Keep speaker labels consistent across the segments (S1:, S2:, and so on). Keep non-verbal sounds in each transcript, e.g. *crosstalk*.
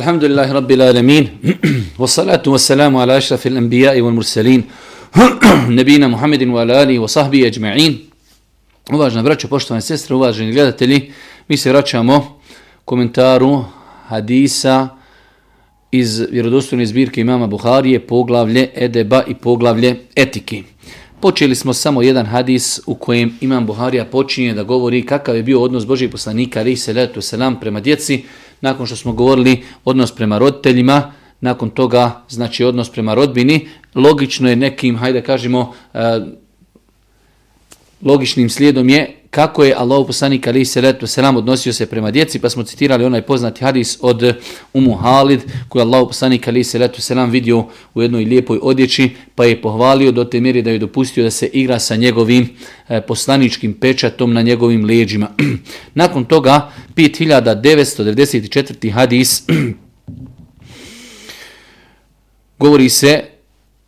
S1: الحمد لله رب العالمين والصلاة والسلام على أشرف الأنبياء والمرسلين نبينا محمد وعلى آله وصحبه أجمعين Uvažena braćo, poštovane sestre, uvaženi gledatelji, mi se vraćamo komentaru hadisa iz vjerodostojne zbirke imama Buharije, poglavlje Edeba i poglavlje Etike. Počeli smo samo jedan hadis u kojem imam Buharija počinje da govori kakav je bio odnos Božih poslanika, ali se letu selam prema djeci, nakon što smo govorili odnos prema roditeljima, nakon toga znači odnos prema rodbini, logično je nekim, hajde kažemo, e, logičnim slijedom je kako je Allah poslanik ali se letu selam odnosio se prema djeci, pa smo citirali onaj poznati hadis od eh, Umu Halid, koji je Allah poslanik ali se letu selam vidio u jednoj lijepoj odjeći, pa je pohvalio do te mjeri da je dopustio da se igra sa njegovim e, poslaničkim pečatom na njegovim leđima. *clears throat* Nakon toga, 5994. hadis, *clears throat* govori se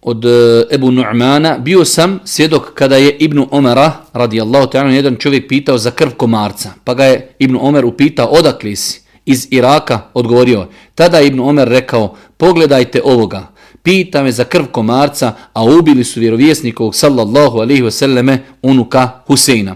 S1: od e, Ebu Nu'mana, bio sam svjedok kada je Ibnu Omera, radijallahu ta'ala, jedan čovjek pitao za krv komarca. Pa ga je Ibnu Omer upitao, odakli si? Iz Iraka odgovorio. Tada je Ibnu Omer rekao, pogledajte ovoga. Pita me za krv komarca, a ubili su vjerovjesnikovog sallallahu alaihi wasallame unuka Huseina.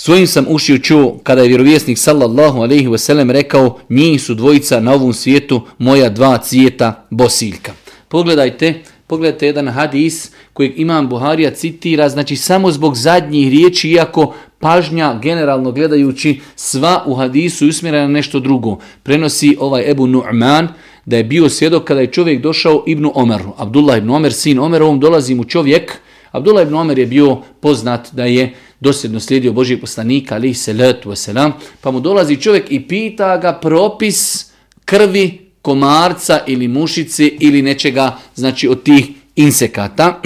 S1: Svojim sam ušio čuo kada je vjerovjesnik sallallahu alaihi wasallam rekao njih su dvojica na ovom svijetu moja dva cvijeta bosiljka. Pogledajte Pogledajte jedan hadis kojeg imam Buharija citira, znači samo zbog zadnjih riječi, iako pažnja generalno gledajući sva u hadisu usmjerena na nešto drugo. Prenosi ovaj Ebu Nu'man da je bio svjedok kada je čovjek došao Ibnu Omeru. Abdullah ibn Omer, sin Omerovom, dolazi mu čovjek. Abdullah ibn Omer je bio poznat da je dosljedno slijedio Božijeg poslanika, ali se letu selam, pa mu dolazi čovjek i pita ga propis krvi komarca ili mušice ili nečega, znači od tih insekata.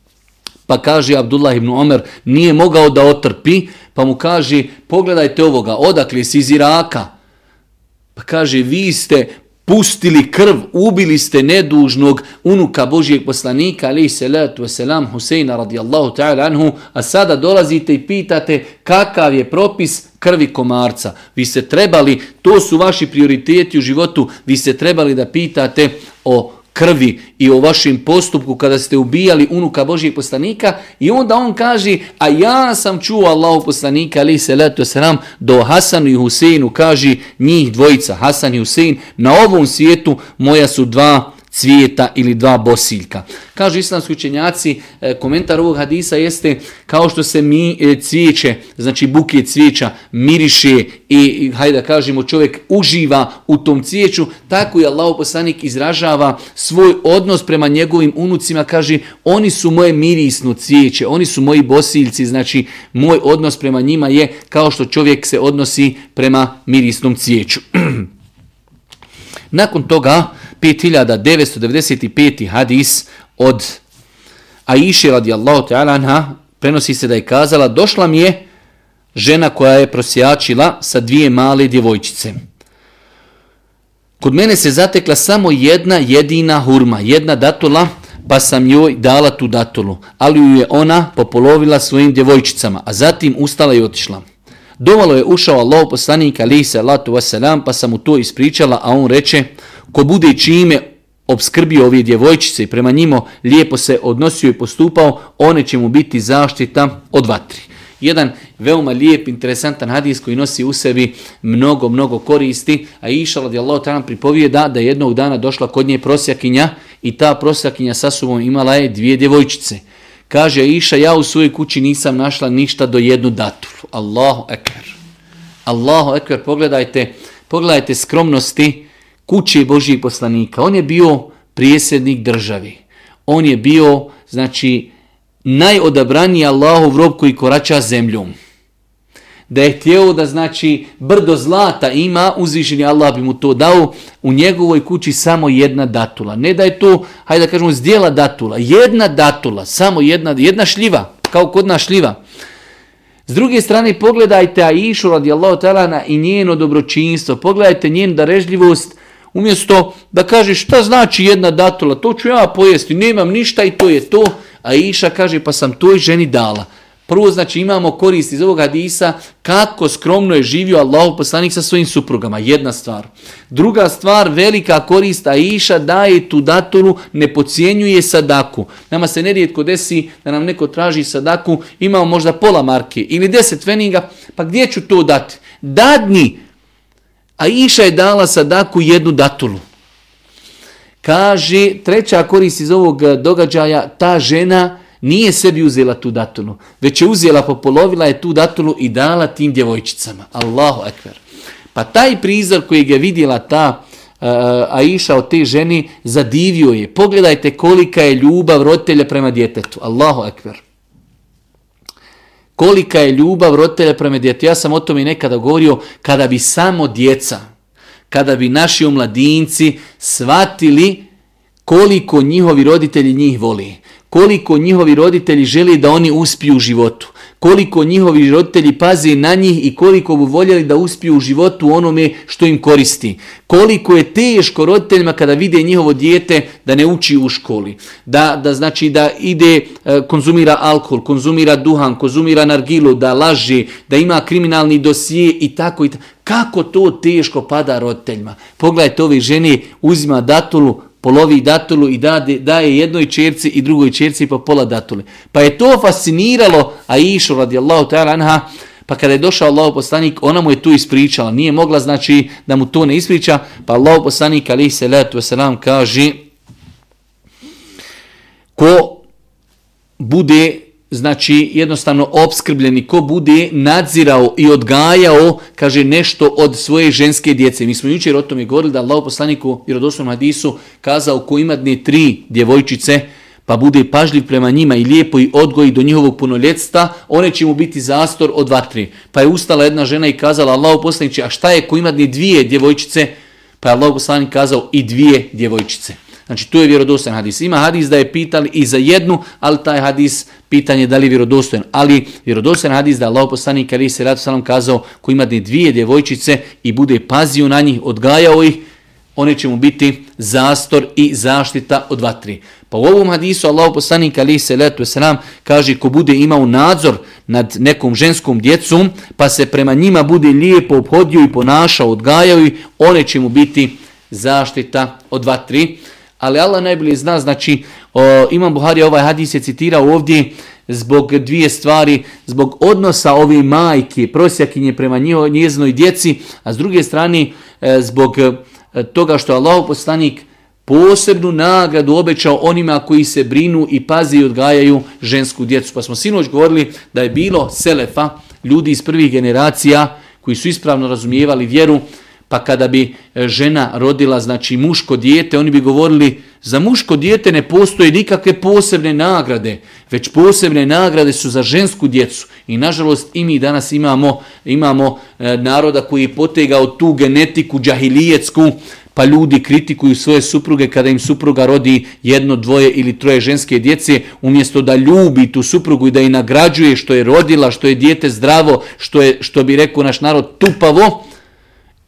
S1: *clears throat* pa kaže Abdullah ibn Omer, nije mogao da otrpi, pa mu kaže, pogledajte ovoga, odakle si iz Iraka? Pa kaže, vi ste pustili krv, ubili ste nedužnog unuka Božijeg poslanika, ali se wasalam, Huseina radijallahu ta'ala anhu, a sada dolazite i pitate kakav je propis krvi komarca. Vi se trebali, to su vaši prioriteti u životu, vi se trebali da pitate o krvi i o vašem postupku kada ste ubijali unuka Božijeg poslanika i onda on kaže, a ja sam čuo Allahu poslanika ali se leto sram do Hasanu i Huseinu kaže njih dvojica, Hasan i Husein, na ovom svijetu moja su dva cvijeta ili dva bosiljka. Kažu islamski učenjaci, e, komentar ovog hadisa jeste kao što se mi e, cvijeće, znači buke cvijeća, miriše i, hajde da kažemo, čovjek uživa u tom cvijeću, tako i Allah poslanik izražava svoj odnos prema njegovim unucima, kaže, oni su moje mirisno cvijeće, oni su moji bosiljci, znači moj odnos prema njima je kao što čovjek se odnosi prema mirisnom cvijeću. *clears throat* Nakon toga, 5995. hadis od Aiši radijallahu ta'ala anha prenosi se da je kazala došla mi je žena koja je prosjačila sa dvije male djevojčice. Kod mene se zatekla samo jedna jedina hurma, jedna datula, pa sam joj dala tu datulu, ali ju je ona popolovila svojim djevojčicama, a zatim ustala i otišla. Dovalo je ušao Allah poslanik ali se latu wasalam, pa sam mu to ispričala, a on reče, ko bude čime obskrbio ove djevojčice i prema njimo lijepo se odnosio i postupao, one će mu biti zaštita od vatri. Jedan veoma lijep, interesantan hadis koji nosi u sebi mnogo, mnogo koristi, a iša radijallahu ta'ala pripovijeda da jednog dana došla kod nje prosjakinja i ta prosjakinja sa sobom imala je dvije djevojčice. Kaže Iša, ja u svojoj kući nisam našla ništa do jednu datulu. Allahu ekber. Allahu ekber, pogledajte, pogledajte skromnosti, kuće Božijeg poslanika. On je bio prijesednik državi. On je bio, znači, najodabraniji Allahov rob koji korača zemljom. Da je htjeo da, znači, brdo zlata ima, uzvišeni Allah bi mu to dao, u njegovoj kući samo jedna datula. Ne da je to, hajde da kažemo, zdjela datula. Jedna datula, samo jedna, jedna šljiva, kao kod nas šljiva. S druge strane, pogledajte Aishu radijallahu talana i njeno dobročinstvo. Pogledajte njen darežljivost, Umjesto da kaže šta znači jedna datula, to ću ja pojesti, nemam ništa i to je to. A Iša kaže pa sam toj ženi dala. Prvo znači imamo korist iz ovog hadisa kako skromno je živio Allahov poslanik sa svojim suprugama. Jedna stvar. Druga stvar, velika korist Aisha daje tu daturu, ne pocijenjuje sadaku. Nama se nerijetko desi da nam neko traži sadaku, imamo možda pola marke ili deset feninga, pa gdje ću to dati? Dadni! Aisha je dala sadaku jednu datulu. Kaže, treća korist iz ovog događaja, ta žena nije sebi uzela tu datulu, već je uzela, popolovila je tu datulu i dala tim djevojčicama. Allahu ekber. Pa taj prizor koji je vidjela ta uh, Aisha od te ženi, zadivio je. Pogledajte kolika je ljubav roditelja prema djetetu. Allahu ekber. Kolika je ljubav roditelja prema djetetu. Ja sam o tome nekada govorio, kada bi samo djeca, kada bi naši omladinci shvatili koliko njihovi roditelji njih voli koliko njihovi roditelji želi da oni uspiju u životu, koliko njihovi roditelji paze na njih i koliko bi voljeli da uspiju u životu onome što im koristi. Koliko je teško roditeljima kada vide njihovo dijete da ne uči u školi, da, da znači da ide, e, konzumira alkohol, konzumira duhan, konzumira nargilu, da laže, da ima kriminalni dosije i tako i tako. Kako to teško pada roditeljima? Pogledajte ove žene, uzima datulu, polovi datulu i dade, daje jednoj čerci i drugoj čerci pa pola datule. Pa je to fasciniralo Aishu radijallahu ta'ala anha, pa kada je došao Allahu poslanik, ona mu je tu ispričala. Nije mogla znači da mu to ne ispriča, pa Allahu poslanik alaihi salatu wasalam kaže ko bude znači jednostavno obskrbljeni, ko bude nadzirao i odgajao, kaže nešto od svoje ženske djece. Mi smo jučer o tome govorili da Allah poslaniku i rodosnom hadisu kazao ko ima dne tri djevojčice, pa bude pažljiv prema njima i lijepo i odgoji do njihovog punoljetstva, one će mu biti zastor od vatri. Pa je ustala jedna žena i kazala Allah poslanici, a šta je ko ima dne dvije djevojčice? Pa je Allah poslanik kazao i dvije djevojčice. Znači, to je vjerodostojan hadis. Ima hadis da je pitali i za jednu, ali taj hadis pitanje da li je vjerodostojan. Ali vjerodostojan hadis da Allah poslanik ali se ratu salam kazao ko ima dvije djevojčice i bude pazio na njih, odgajao ih, one će mu biti zastor i zaštita od vatri. Pa u ovom hadisu Allah poslanik ali se letu selam kaže ko bude imao nadzor nad nekom ženskom djecom, pa se prema njima bude lijepo obhodio i ponašao, odgajao ih, one će mu biti zaštita od vatri ali Allah najbolje zna, znači o, Imam Buhari ovaj hadis je citirao ovdje zbog dvije stvari, zbog odnosa ove majke, prosjakinje prema njeznoj djeci, a s druge strane e, zbog e, toga što je Allah poslanik posebnu nagradu obećao onima koji se brinu i pazi i odgajaju žensku djecu. Pa smo sinoć govorili da je bilo selefa, ljudi iz prvih generacija koji su ispravno razumijevali vjeru, Pa kada bi e, žena rodila znači muško dijete, oni bi govorili za muško dijete ne postoje nikakve posebne nagrade, već posebne nagrade su za žensku djecu. I nažalost i mi danas imamo imamo e, naroda koji je potegao tu genetiku džahilijetsku, pa ljudi kritikuju svoje supruge kada im supruga rodi jedno, dvoje ili troje ženske djece, umjesto da ljubi tu suprugu i da je nagrađuje što je rodila, što je dijete zdravo, što je što bi rekao naš narod tupavo,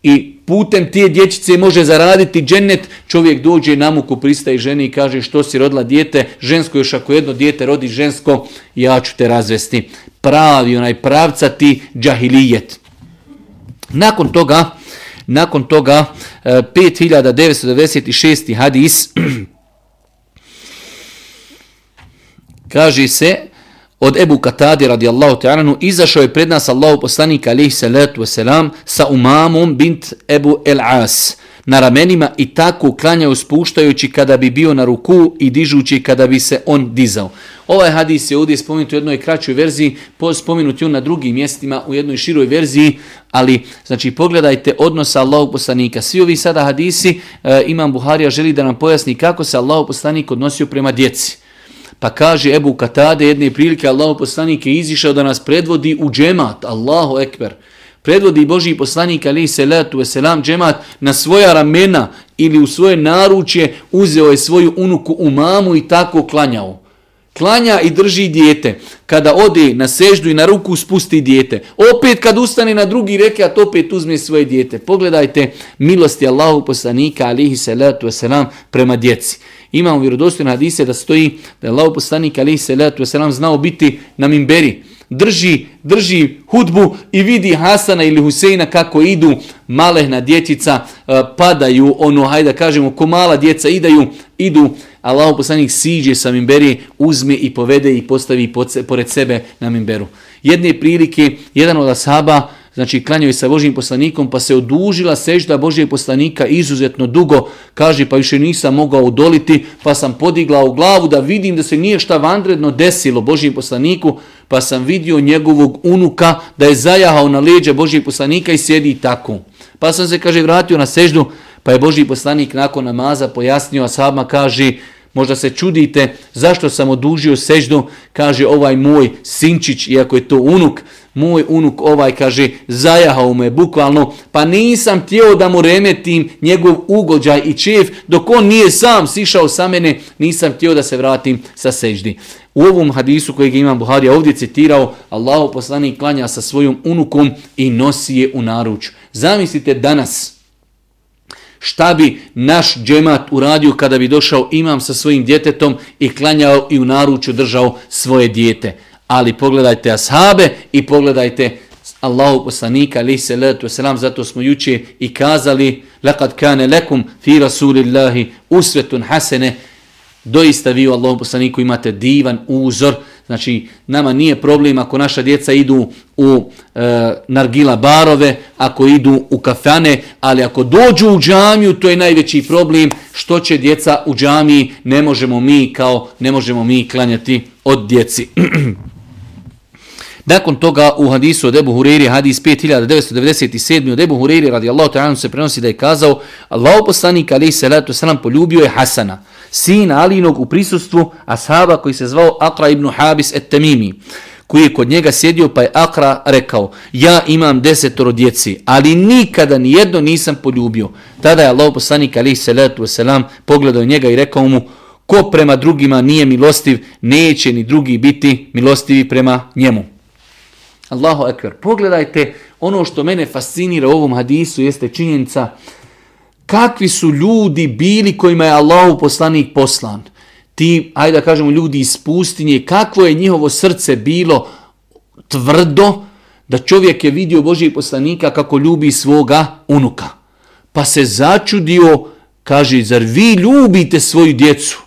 S1: i putem tije dječice može zaraditi džennet, čovjek dođe na muku, pristaje ženi i kaže što si rodila dijete, žensko još ako jedno dijete rodi žensko, ja ću te razvesti. Pravi onaj pravca ti džahilijet. Nakon toga, nakon toga e, 5996. Hadis *clears throat* kaže se od Ebu Katadi radijallahu ta'alanu, izašao je pred nas Allahu poslanik alihi salatu wasalam sa umamom bint Ebu El As na ramenima i tako klanjao spuštajući kada bi bio na ruku i dižući kada bi se on dizao. Ovaj hadis je ovdje spomenut u jednoj kraćoj verziji, spomenut je na drugim mjestima u jednoj široj verziji, ali znači pogledajte odnos Allahu poslanika. Svi ovi sada hadisi, e, Imam Buharija želi da nam pojasni kako se Allahu poslanik odnosio prema djeci. Pa kaže Ebu Katade jedne prilike Allahu poslanik je izišao da nas predvodi u džemat. Allahu ekber. Predvodi Boži poslanik ali se letu selam džemat na svoja ramena ili u svoje naručje uzeo je svoju unuku u mamu i tako klanjao. Klanja i drži dijete. Kada ode na seždu i na ruku spusti dijete. Opet kad ustane na drugi reke, a to opet uzme svoje dijete. Pogledajte milosti Allahu poslanika alihi salatu wasalam prema djeci. Imamo vjerodostojne hadise da stoji da je Allah poslanik alaihi salatu wasalam znao biti na mimberi. drži, drži hudbu i vidi Hasana ili Huseina kako idu malehna dječica, eh, padaju, ono, hajde da kažemo, ko mala djeca idaju, idu, Allah poslanik siđe sa mimberi, uzme i povede i postavi pored sebe na mimberu. Jedne prilike, jedan od ashaba, znači klanjaju sa Božijim poslanikom, pa se odužila sežda Božijeg poslanika izuzetno dugo, kaže pa više nisam mogao udoliti, pa sam podigla u glavu da vidim da se nije šta vanredno desilo Božijem poslaniku, pa sam vidio njegovog unuka da je zajahao na leđa Božijeg poslanika i sjedi tako. Pa sam se, kaže, vratio na seždu, pa je Božiji poslanik nakon namaza pojasnio, a sama kaže, Možda se čudite zašto sam odužio seždu, kaže ovaj moj sinčić, iako je to unuk, moj unuk ovaj kaže zajahao me bukvalno, pa nisam tijelo da mu remetim njegov ugođaj i čef, dok on nije sam sišao sa mene, nisam htio da se vratim sa seždi. U ovom hadisu kojeg imam Buharija ovdje citirao, Allahu poslanik klanja sa svojom unukom i nosi je u naruč. Zamislite danas, Šta bi naš džemat uradio kada bi došao imam sa svojim djetetom i klanjao i u naručju držao svoje dijete. Ali pogledajte ashabe i pogledajte Allahu poslanika ali se letu selam zato smo juče i kazali laqad kana lakum fi rasulillahi uswatun hasene doista vi u Allahu poslaniku imate divan uzor Znači, nama nije problem ako naša djeca idu u e, nargila barove, ako idu u kafane, ali ako dođu u džamiju, to je najveći problem. Što će djeca u džamiji, ne možemo mi kao ne možemo mi klanjati od djeci. *clears throat* Nakon toga u hadisu od Ebu Hureyri, hadis 5997. od Ebu Hureyri radijallahu ta'ala se prenosi da je kazao Allahu poslanik alaih salatu salam poljubio je Hasana sina Alinog u prisustvu ashaba koji se zvao Akra ibn Habis et Tamimi, koji je kod njega sjedio pa je Akra rekao, ja imam desetoro djeci, ali nikada ni jedno nisam poljubio. Tada je Allah poslanik alaih salatu wasalam pogledao njega i rekao mu, ko prema drugima nije milostiv, neće ni drugi biti milostivi prema njemu. Allahu ekber, pogledajte, ono što mene fascinira u ovom hadisu jeste činjenica kakvi su ljudi bili kojima je Allahu poslanik poslan. Ti, ajde da kažemo, ljudi iz pustinje, kakvo je njihovo srce bilo tvrdo da čovjek je vidio Božijeg poslanika kako ljubi svoga unuka. Pa se začudio, kaže, zar vi ljubite svoju djecu?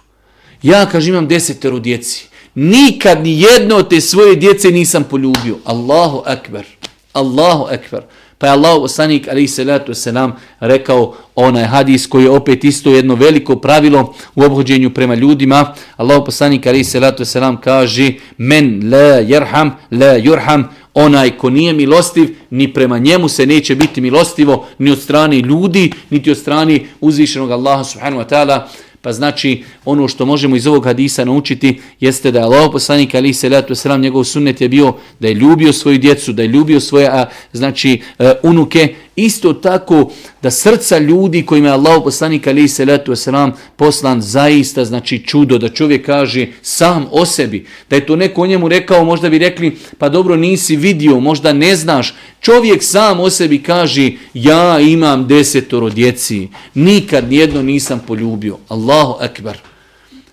S1: Ja, kaže, imam desetero djeci. Nikad ni jedno od te svoje djece nisam poljubio. Allahu ekber. Allahu ekber. Pa je Allah poslanik ali se letu selam rekao onaj hadis koji je opet isto jedno veliko pravilo u obhođenju prema ljudima. Allah poslanik ali se letu selam kaže men la yerham la yurham onaj ko nije milostiv ni prema njemu se neće biti milostivo ni od strane ljudi niti od strane uzvišenog Allaha subhanahu wa ta'ala Pa znači ono što možemo iz ovog hadisa naučiti jeste da je Allah poslanik ali se letu selam njegov sunnet je bio da je ljubio svoju djecu, da je ljubio svoje a, znači e, unuke Isto tako da srca ljudi kojima je Allah poslanik ali se letu selam poslan zaista znači čudo da čovjek kaže sam o sebi. Da je to neko o njemu rekao možda bi rekli pa dobro nisi vidio možda ne znaš. Čovjek sam o sebi kaže ja imam desetoro djeci nikad nijedno nisam poljubio. Allahu akbar.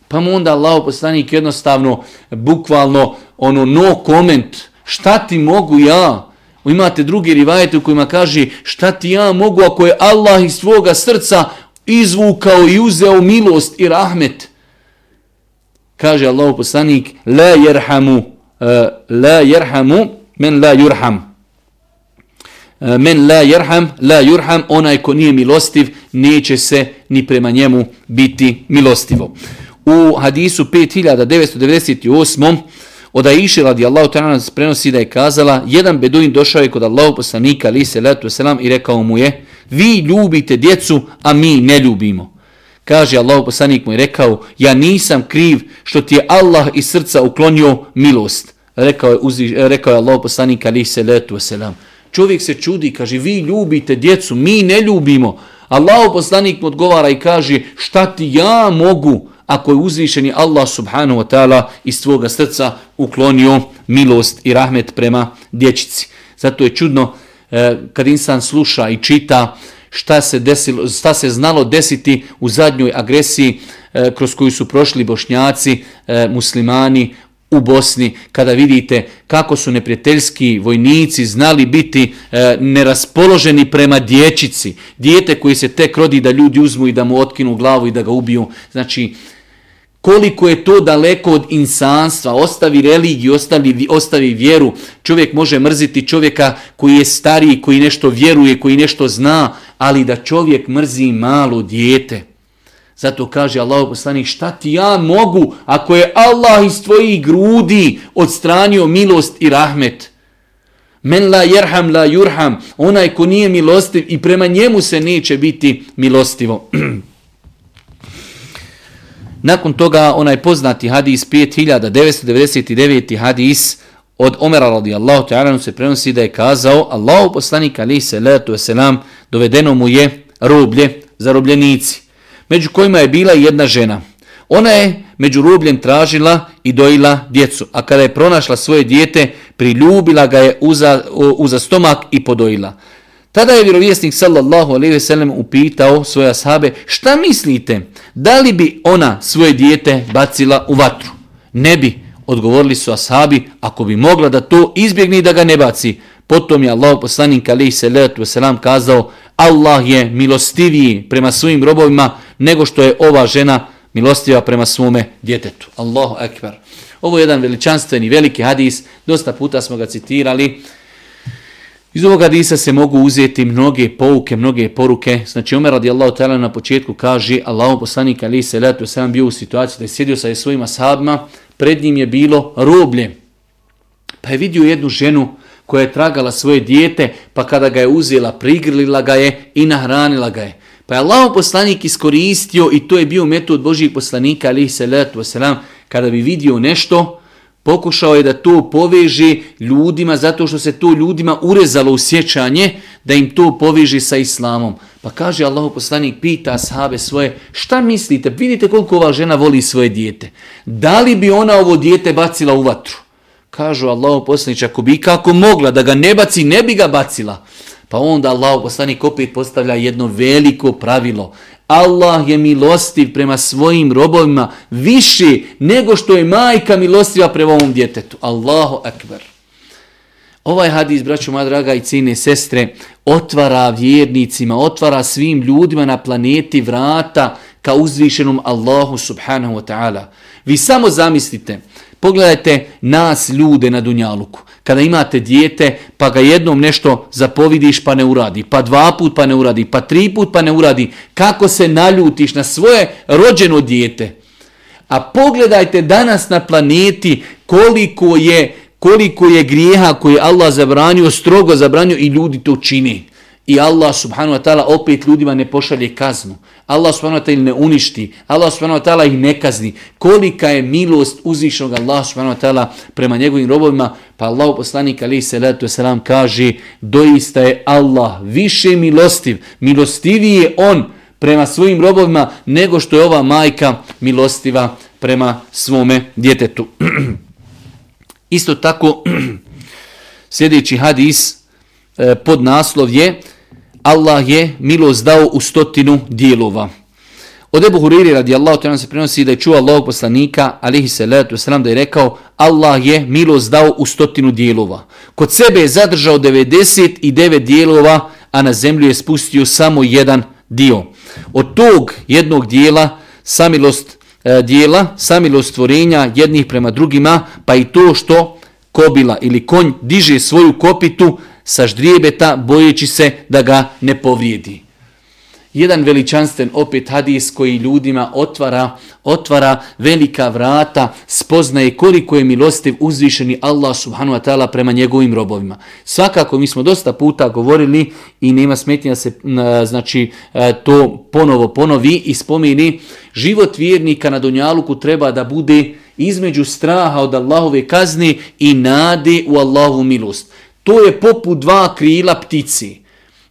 S1: Pa mu onda Allah poslanik jednostavno bukvalno ono no comment šta ti mogu ja Imate drugi rivajete u kojima kaže šta ti ja mogu ako je Allah iz svoga srca izvukao i uzeo milost i rahmet. Kaže Allahu poslanik la yerhamu uh, eh, la yerhamu men la yurham. Uh, men la yerham la yurham onaj ko nije milostiv neće se ni prema njemu biti milostivo. U hadisu 5998 Od Aisha radijallahu ta'ala prenosi da je kazala, jedan beduin došao je kod Allahu poslanika ali se letu selam i rekao mu je, vi ljubite djecu, a mi ne ljubimo. Kaže Allahu poslanik mu je rekao, ja nisam kriv što ti je Allah iz srca uklonio milost. Rekao je, uzi, rekao je Allahu poslanik ali se letu selam. Čovjek se čudi, kaže, vi ljubite djecu, mi ne ljubimo. Allahu poslanik mu odgovara i kaže, šta ti ja mogu? Ako je uzvišeni Allah subhanahu wa ta'ala iz tvoga srca uklonio milost i rahmet prema dječici. Zato je čudno e, kad insan sluša i čita šta se, desilo, šta se znalo desiti u zadnjoj agresiji e, kroz koju su prošli bošnjaci, e, muslimani u Bosni, kada vidite kako su neprijateljski vojnici znali biti e, neraspoloženi prema dječici, dijete koji se tek rodi da ljudi uzmu i da mu otkinu glavu i da ga ubiju. Znači, koliko je to daleko od insanstva, ostavi religiju, ostavi, ostavi vjeru. Čovjek može mrziti čovjeka koji je stariji, koji nešto vjeruje, koji nešto zna, ali da čovjek mrzi malo dijete. Zato kaže Allah poslanik, šta ti ja mogu ako je Allah iz tvojih grudi odstranio milost i rahmet? Men la jerham la jurham, onaj ko nije milostiv i prema njemu se neće biti milostivo. *clears throat* Nakon toga onaj poznati hadis 5999. hadis od Omera radijallahu ta'ala se prenosi da je kazao Allahu poslanik alaihi salatu wasalam dovedeno mu je roblje, zarobljenici među kojima je bila jedna žena. Ona je među rubljem tražila i dojila djecu, a kada je pronašla svoje dijete, priljubila ga je uza, uza stomak i podojila. Tada je vjerovjesnik sallallahu alejhi ve sellem upitao svoje ashabe: "Šta mislite? Da li bi ona svoje dijete bacila u vatru?" Ne bi, odgovorili su ashabi, ako bi mogla da to izbjegne i da ga ne baci. Potom je Allah poslanik alejhi salatu vesselam kazao: "Allah je milostiviji prema svojim robovima nego što je ova žena milostiva prema svome djetetu." Allahu ekber. Ovo je jedan veličanstveni veliki hadis, dosta puta smo ga citirali. Iz ovog hadisa se mogu uzeti mnoge pouke, mnoge poruke. Znači Omer radijallahu ta'ala na početku kaže Allahu poslanik ali se letu sam bio u situaciji da je sjedio sa svojima sahabima, pred njim je bilo roblje. Pa je vidio jednu ženu koja je tragala svoje dijete, pa kada ga je uzela, prigrlila ga je i nahranila ga je. Pa je Allah poslanik iskoristio i to je bio metod Božih poslanika ali se letu selam kada bi vidio nešto, pokušao je da to poveže ljudima zato što se to ljudima urezalo u sjećanje da im to poveže sa islamom. Pa kaže Allahu poslanik, pita sahabe svoje, šta mislite, vidite koliko ova žena voli svoje dijete. Da li bi ona ovo dijete bacila u vatru? Kažu Allahu poslanić, ako bi kako mogla da ga ne baci, ne bi ga bacila. Pa onda Allah poslanik opet postavlja jedno veliko pravilo. Allah je milostiv prema svojim robovima više nego što je majka milostiva prema ovom djetetu. Allahu akbar. Ovaj hadis, braćo moja draga i cijene sestre, otvara vjernicima, otvara svim ljudima na planeti vrata ka uzvišenom Allahu subhanahu wa ta'ala. Vi samo zamislite, pogledajte nas ljude na Dunjaluku kada imate dijete, pa ga jednom nešto zapovidiš pa ne uradi, pa dva put pa ne uradi, pa tri put pa ne uradi, kako se naljutiš na svoje rođeno dijete. A pogledajte danas na planeti koliko je, koliko je grijeha koje Allah zabranio, strogo zabranio i ljudi to čini. I Allah subhanahu wa ta'ala opet ljudima ne pošalje kaznu. Allah subhanahu wa ta'ala ne uništi. Allah subhanahu wa ta'ala ih ne kazni. Kolika je milost uzvišnog Allah subhanahu wa ta'ala prema njegovim robovima. Pa Allah poslanik alaih salatu wasalam kaže doista je Allah više milostiv. Milostiviji je on prema svojim robovima nego što je ova majka milostiva prema svome djetetu. *clears throat* Isto tako *clears throat* sljedeći hadis eh, pod naslov je Allah je milost dao u stotinu dijelova. Od Ebu Huriri radijallahu ta'ala se prenosi da je čuo Allahog poslanika, alihi salatu wasalam, da je rekao Allah je milost dao u stotinu dijelova. Kod sebe je zadržao 99 dijelova, a na zemlju je spustio samo jedan dio. Od tog jednog dijela, samilost e, dijela, samilost stvorenja jednih prema drugima, pa i to što kobila ili konj diže svoju kopitu, sa ždrijebeta bojeći se da ga ne povrijedi. Jedan veličanstven opet hadis koji ljudima otvara, otvara velika vrata, spoznaje koliko je milostiv uzvišeni Allah subhanu wa ta'ala prema njegovim robovima. Svakako mi smo dosta puta govorili i nema smetnja se znači, e, to ponovo ponovi i spomeni. Život vjernika na Donjaluku treba da bude između straha od Allahove kazne i nade u Allahovu milost. To je poput dva krila ptici.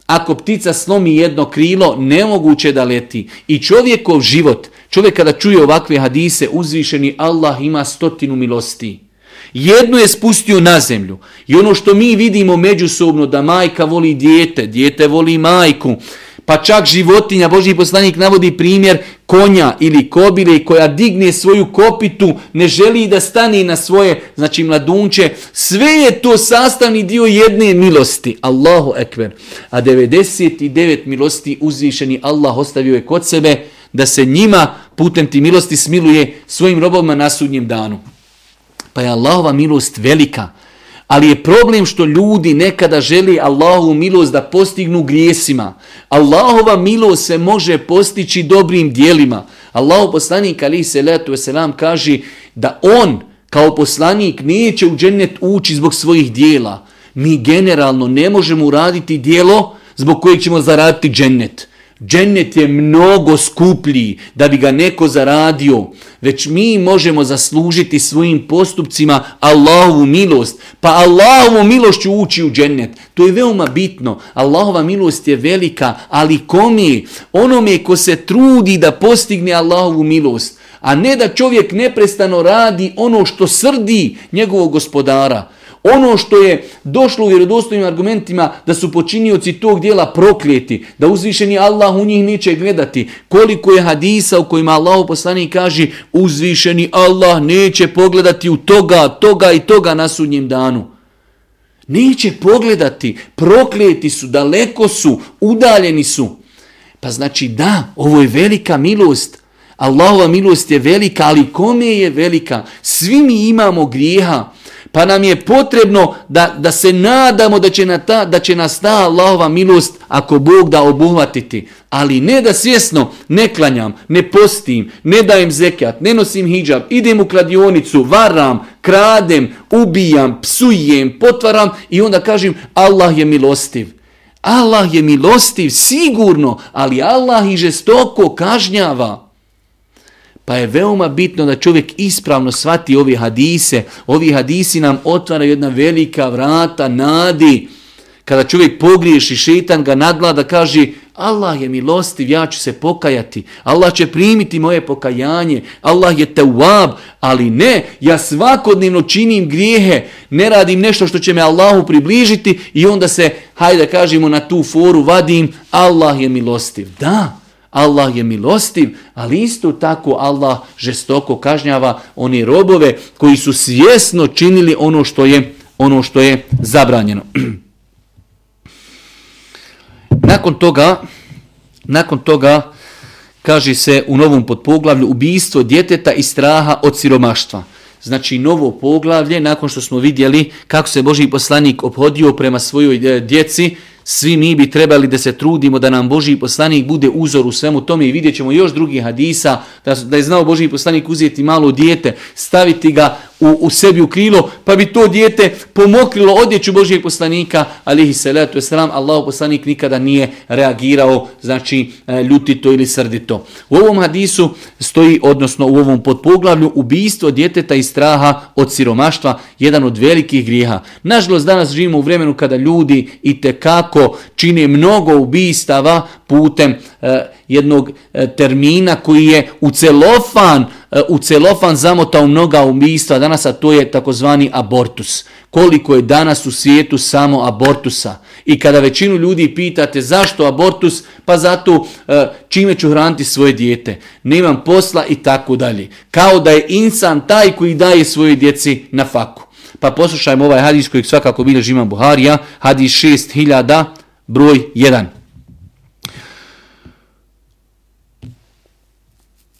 S1: Ako ptica slomi jedno krilo, nemoguće da leti. I čovjekov život, čovjek kada čuje ovakve hadise, uzvišeni Allah ima stotinu milosti. Jedno je spustio na zemlju. I ono što mi vidimo međusobno, da majka voli dijete, dijete voli majku, pa čak životinja, Boži poslanik navodi primjer konja ili kobile koja digne svoju kopitu, ne želi da stane na svoje, znači mladunče, sve je to sastavni dio jedne milosti. Allahu ekber. A 99 milosti uzvišeni Allah ostavio je kod sebe da se njima putem ti milosti smiluje svojim robovima na sudnjem danu. Pa je Allahova milost velika. Ali je problem što ljudi nekada želi Allahovu milost da postignu grijesima. Allahova milost se može postići dobrim dijelima. Allahu poslanik ali se letu selam kaže da on kao poslanik neće u džennet ući zbog svojih dijela. Mi generalno ne možemo uraditi dijelo zbog kojeg ćemo zaraditi džennet. Džennet je mnogo skuplji da bi ga neko zaradio, već mi možemo zaslužiti svojim postupcima Allahovu milost, pa Allahovu milošću ući u džennet. To je veoma bitno. Allahova milost je velika, ali komi? Onome ko se trudi da postigne Allahovu milost, a ne da čovjek neprestano radi ono što srdi njegovog gospodara. Ono što je došlo u vjerodostojnim argumentima da su počinioci tog dijela prokljeti, da uzvišeni Allah u njih neće gledati, koliko je hadisa u kojima Allah poslani kaže uzvišeni Allah neće pogledati u toga, toga i toga na sudnjem danu. Neće pogledati, prokljeti su, daleko su, udaljeni su. Pa znači da, ovo je velika milost. Allahova milost je velika, ali kome je velika? Svi mi imamo grijeha. Pa nam je potrebno da, da se nadamo da će, na ta, da će nas ta Allahova milost ako Bog da obuhvatiti. Ali ne da svjesno ne klanjam, ne postim, ne dajem zekat, ne nosim hijab, idem u kladionicu, varam, kradem, ubijam, psujem, potvaram i onda kažem Allah je milostiv. Allah je milostiv sigurno, ali Allah i žestoko kažnjava. Pa je veoma bitno da čovjek ispravno shvati ove hadise. Ovi hadisi nam otvaraju jedna velika vrata nadi. Kada čovjek pogriješi, šetan ga nadglada, kaže Allah je milostiv, ja ću se pokajati. Allah će primiti moje pokajanje. Allah je tawab, ali ne, ja svakodnevno činim grijehe, ne radim nešto što će me Allahu približiti i onda se, hajde kažemo, na tu foru vadim, Allah je milostiv. Da, Allah je milostiv, ali isto tako Allah žestoko kažnjava oni robove koji su svjesno činili ono što je ono što je zabranjeno. *clears throat* nakon toga nakon toga kaže se u novom podpoglavlju ubistvo djeteta i straha od siromaštva. Znači novo poglavlje nakon što smo vidjeli kako se Boži poslanik obhodio prema svojoj e, djeci, Svi mi bi trebali da se trudimo da nam Boži poslanik bude uzor u svemu tome i vidjet ćemo još drugih hadisa da, da je znao Boži poslanik uzeti malo dijete, staviti ga u, u sebi ukrilo, krilo, pa bi to dijete pomokrilo odjeću Božijeg poslanika, alihi salatu wasalam, Allah poslanik nikada nije reagirao, znači e, ljutito ili srdito. U ovom hadisu stoji, odnosno u ovom podpoglavlju, ubijstvo djeteta i straha od siromaštva, jedan od velikih grijeha. Nažalost, danas živimo u vremenu kada ljudi i kako čine mnogo ubistava putem eh, jednog eh, termina koji je u celofan Eh, u celofan zamotao mnoga ubistva danas, a to je takozvani abortus. Koliko je danas u svijetu samo abortusa. I kada većinu ljudi pitate zašto abortus, pa zato eh, čime ću hraniti svoje dijete. Nemam posla i tako dalje. Kao da je insan taj koji daje svoje djeci na faku. Pa poslušajmo ovaj hadis kojeg svakako bilježi imam Buharija, hadis 6000, broj 1.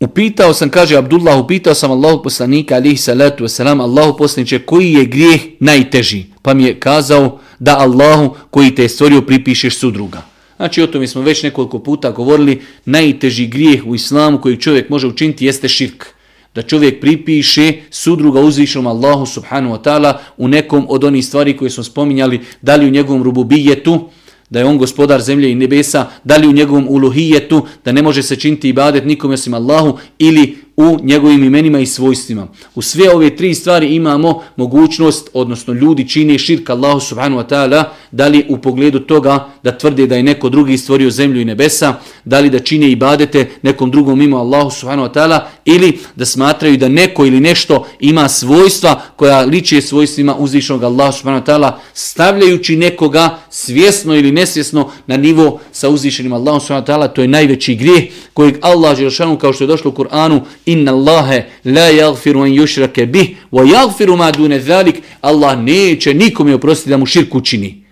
S1: Upitao sam, kaže Abdullah, upitao sam Allahu poslanika, alihi salatu wasalam, Allahu poslaniće, koji je grijeh najteži? Pa mi je kazao da Allahu koji te je stvorio pripišeš sudruga. Znači o tome smo već nekoliko puta govorili, najteži grijeh u islamu koji čovjek može učiniti jeste širk. Da čovjek pripiše sudruga uzvišom Allahu subhanu wa ta'ala u nekom od onih stvari koje smo spominjali, da li u njegovom rububijetu, da je on gospodar zemlje i nebesa, da li u njegovom uluhijetu, da ne može se činiti ibadet nikom osim Allahu, ili u njegovim imenima i svojstvima. U sve ove tri stvari imamo mogućnost, odnosno ljudi čine širk Allahu subhanahu wa ta'ala, da li u pogledu toga da tvrde da je neko drugi stvorio zemlju i nebesa, da li da čine ibadete nekom drugom mimo Allahu subhanahu wa ta'ala, ili da smatraju da neko ili nešto ima svojstva koja liče svojstvima uzvišnog Allahu subhanahu wa ta'ala, stavljajući nekoga svjesno ili nesvjesno na nivo sa uzvišenim Allahom subhanahu wa ta'ala, to je najveći grijeh kojeg Allah Želšanu, kao što je došlo u Kur'anu, inna Allahe la jagfiru an yushrake bih, wa jagfiru ma dune zalik, Allah neće nikome oprostiti da mu širk učini.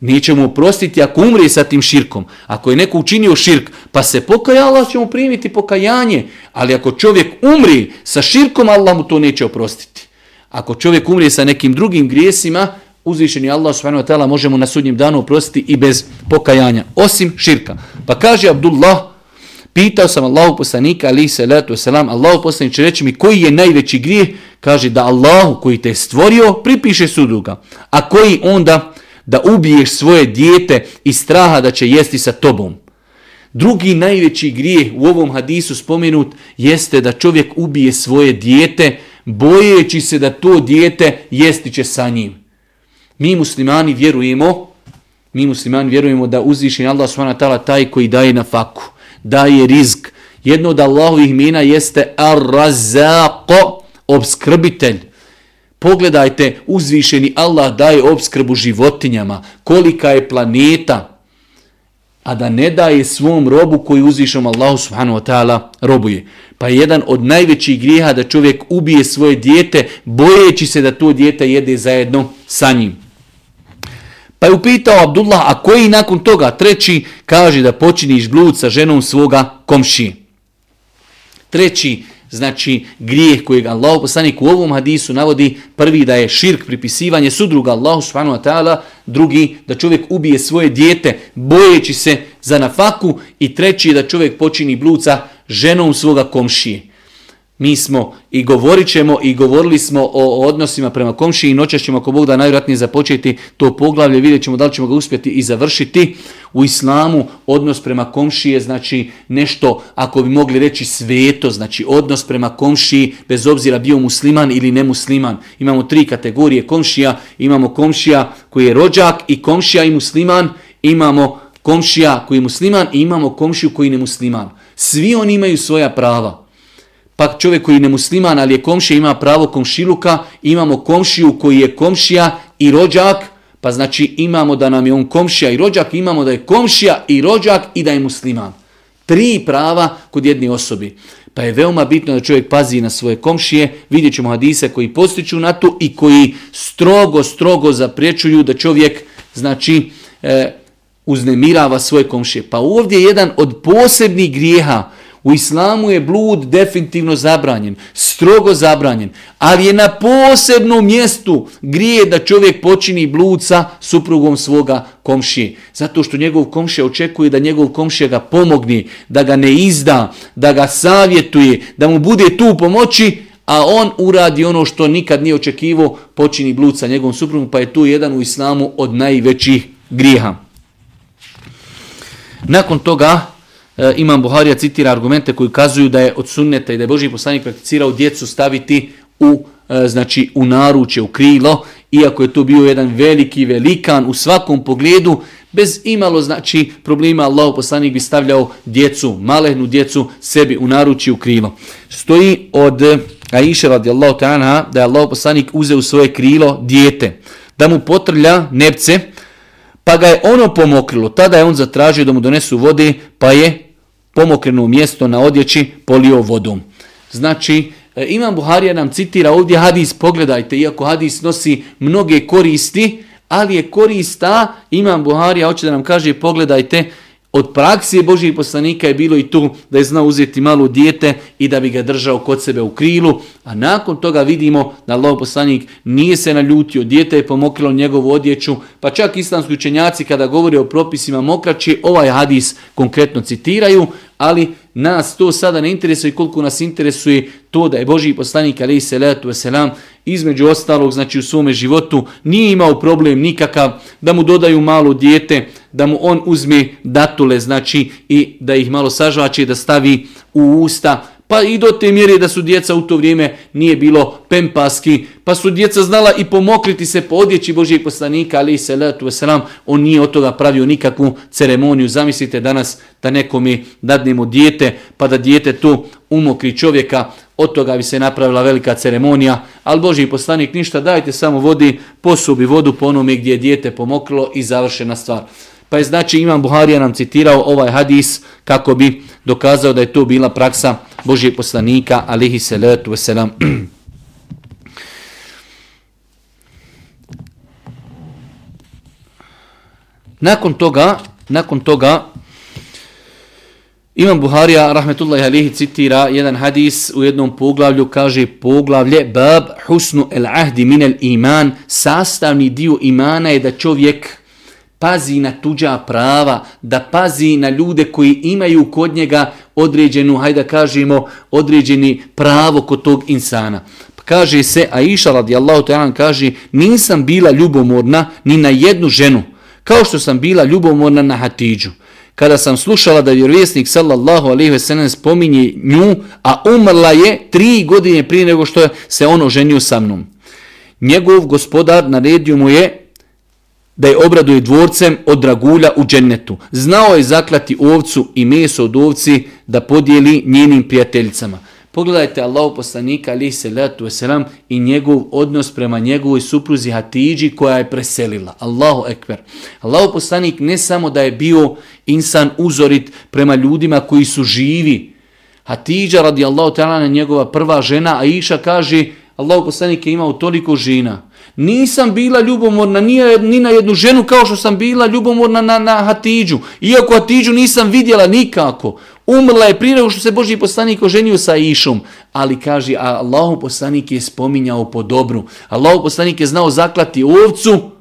S1: Neće mu oprostiti ako umri sa tim širkom. Ako je neko učinio širk, pa se pokaja, Allah će mu primiti pokajanje. Ali ako čovjek umri sa širkom, Allah mu to neće oprostiti. Ako čovjek umri sa nekim drugim grijesima, uzvišeni Allah subhanahu wa ta'ala možemo na sudnjem danu oprostiti i bez pokajanja, osim širka. Pa kaže Abdullah, pitao sam Allahu poslanika, ali se letu selam, Allahu poslanik će reći mi koji je najveći grijeh, kaže da Allahu koji te je stvorio pripiše suduga, a koji onda da ubiješ svoje dijete iz straha da će jesti sa tobom. Drugi najveći grijeh u ovom hadisu spomenut jeste da čovjek ubije svoje dijete bojeći se da to dijete jesti će sa njim. Mi muslimani vjerujemo, mi muslimani vjerujemo da uzvišen Allah subhanahu wa ta'ala taj koji daje na faku, daje rizk. Jedno od Allahovih imena jeste Ar-Razzaq, obskrbitelj. Pogledajte, uzvišeni Allah daje obskrbu životinjama, kolika je planeta, a da ne daje svom robu koji uzvišom Allahu subhanahu wa ta'ala robuje. Pa je jedan od najvećih grijeha da čovjek ubije svoje dijete bojeći se da to dijete jede zajedno sa njim. Pa je upitao Abdullah, a koji nakon toga treći kaže da počiniš blud sa ženom svoga komšije. Treći, znači grijeh kojeg Allah poslanik u ovom hadisu navodi, prvi da je širk pripisivanje sudruga Allahu subhanahu wa ta'ala, drugi da čovjek ubije svoje dijete bojeći se za nafaku i treći da čovjek počini blud sa ženom svoga komšije mi smo i govorit ćemo i govorili smo o odnosima prema komši i noćas ćemo ako Bog da najvratnije započeti to poglavlje, vidjet ćemo da li ćemo ga uspjeti i završiti. U islamu odnos prema komši je znači nešto, ako bi mogli reći sveto, znači odnos prema komši bez obzira bio musliman ili nemusliman. Imamo tri kategorije komšija, imamo komšija koji je rođak i komšija i musliman, imamo komšija koji je musliman i imamo komšiju koji je nemusliman. Svi oni imaju svoja prava pa čovjek koji je nemusliman, ali je komšija, ima pravo komšiluka, imamo komšiju koji je komšija i rođak, pa znači imamo da nam je on komšija i rođak, imamo da je komšija i rođak i da je musliman. Tri prava kod jedne osobi. Pa je veoma bitno da čovjek pazi na svoje komšije, vidjet ćemo hadise koji postiču na to i koji strogo, strogo zapriječuju da čovjek, znači, e, uznemirava svoje komšije. Pa ovdje je jedan od posebnih grijeha, U islamu je blud definitivno zabranjen, strogo zabranjen, ali je na posebnom mjestu grije da čovjek počini blud sa suprugom svoga komšije. Zato što njegov komšija očekuje da njegov komšija ga pomogne, da ga ne izda, da ga savjetuje, da mu bude tu pomoći, a on uradi ono što nikad nije očekivo, počini blud sa njegovom suprugom, pa je tu jedan u islamu od najvećih grijeha. Nakon toga, E, Imam Buharija citira argumente koji kazuju da je od sunneta i da je Boži poslanik prakticirao djecu staviti u, e, znači, u naručje, u krilo, iako je to bio jedan veliki velikan u svakom pogledu, bez imalo znači problema Allah poslanik bi stavljao djecu, malehnu djecu sebi u naručje, u krilo. Stoji od Aisha radijallahu ta'ana da je Allah poslanik uzeo u svoje krilo dijete, da mu potrlja nepce, pa ga je ono pomokrilo. Tada je on zatražio da mu donesu vode, pa je pomokreno mjesto na odjeći polio vodom. Znači, e, Imam Buharija nam citira ovdje hadis, pogledajte, iako hadis nosi mnoge koristi, ali je korista, Imam Buharija hoće da nam kaže, pogledajte, Od praksije Božijih poslanika je bilo i tu da je znao uzeti malo dijete i da bi ga držao kod sebe u krilu, a nakon toga vidimo da Allah poslanik nije se naljutio, dijete je pomokrilo njegovu odjeću, pa čak islamski učenjaci kada govore o propisima mokraće, ovaj hadis konkretno citiraju, ali nas to sada ne interesuje koliko nas interesuje to da je Boži poslanik alaihi salatu wasalam između ostalog znači u svome životu nije imao problem nikakav da mu dodaju malo dijete, da mu on uzme datule znači i da ih malo sažvače da stavi u usta Pa i do te mjere da su djeca u to vrijeme nije bilo pempaski, pa su djeca znala i pomokriti se po odjeći Božijeg poslanika, ali i salatu wasalam, on nije od toga pravio nikakvu ceremoniju. Zamislite danas da nekome dadnemo dijete, pa da dijete tu umokri čovjeka, od toga bi se napravila velika ceremonija, ali Božji poslanik ništa, dajte samo vodi, posubi vodu po onome gdje je dijete pomokrilo i završena stvar. Pa je znači Imam Buharija nam citirao ovaj hadis kako bi dokazao da je to bila praksa Božijeg poslanika, alihi salatu wasalam. nakon toga, nakon toga, Imam Buharija, rahmetullahi alihi, citira jedan hadis u jednom poglavlju, kaže poglavlje Bab husnu el ahdi min el iman, sastavni dio imana je da čovjek pazi na tuđa prava, da pazi na ljude koji imaju kod njega određenu, hajde da kažemo, određeni pravo kod tog insana. Pa kaže se, a iša radijallahu ta'ala kaže, nisam bila ljubomorna ni na jednu ženu, kao što sam bila ljubomorna na Hatidžu. Kada sam slušala da vjerovjesnik sallallahu alaihi ve sellem spominje nju, a umrla je tri godine prije nego što se ono ženio sa mnom. Njegov gospodar naredio mu je da je obraduje dvorcem od dragulja u džennetu. Znao je zaklati ovcu i meso od ovci da podijeli njenim prijateljicama. Pogledajte Allahu poslanika ali se letu selam i njegov odnos prema njegovoj supruzi Hatidži koja je preselila. Allahu ekber. Allahu poslanik ne samo da je bio insan uzorit prema ljudima koji su živi. Hatidža radijallahu ta'ala njegova prva žena, a Iša kaže Allah poslanik je imao toliko žena. Nisam bila ljubomorna ni, ni na jednu ženu kao što sam bila ljubomorna na, na Hatidžu. Iako Hatidžu nisam vidjela nikako. Umrla je prije što se Boži poslanik oženio sa Išom. Ali kaže, Allahu poslanik je spominjao po dobru. Allahu poslanik je znao zaklati ovcu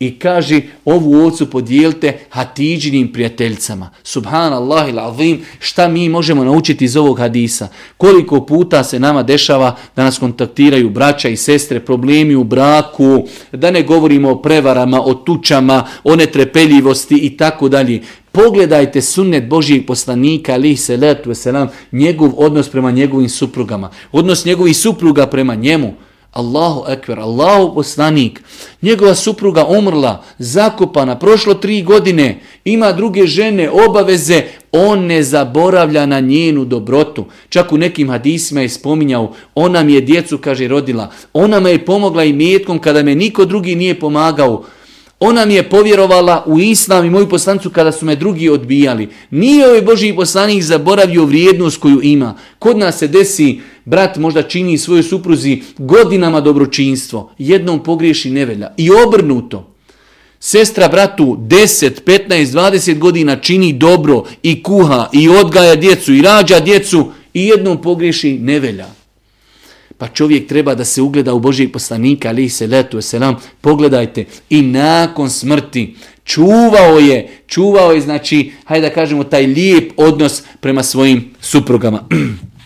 S1: i kaže ovu ovcu podijelite hatiđinim prijateljcama. Subhanallah il azim, šta mi možemo naučiti iz ovog hadisa? Koliko puta se nama dešava da nas kontaktiraju braća i sestre, problemi u braku, da ne govorimo o prevarama, o tučama, o netrepeljivosti i tako dalje. Pogledajte sunnet Božijeg poslanika, alih salatu wasalam, njegov odnos prema njegovim suprugama, odnos njegovih supruga prema njemu. Allahu ekver, Allahu poslanik, njegova supruga umrla, zakopana, prošlo tri godine, ima druge žene, obaveze, on ne zaboravlja na njenu dobrotu. Čak u nekim hadisima je spominjao, ona mi je djecu, kaže, rodila, ona me je pomogla i mjetkom kada me niko drugi nije pomagao, Ona mi je povjerovala u islam i moju poslanicu kada su me drugi odbijali. Nije ovaj Boži poslanik zaboravio vrijednost koju ima. Kod nas se desi, brat možda čini svojoj supruzi godinama dobročinstvo. Jednom pogriješi nevelja. I obrnuto. Sestra bratu 10, 15, 20 godina čini dobro i kuha i odgaja djecu i rađa djecu i jednom pogriješi nevelja. Pa čovjek treba da se ugleda u Božijeg poslanika, ali se letu selam, pogledajte, i nakon smrti čuvao je, čuvao je, znači, hajde da kažemo, taj lijep odnos prema svojim suprugama. *clears throat*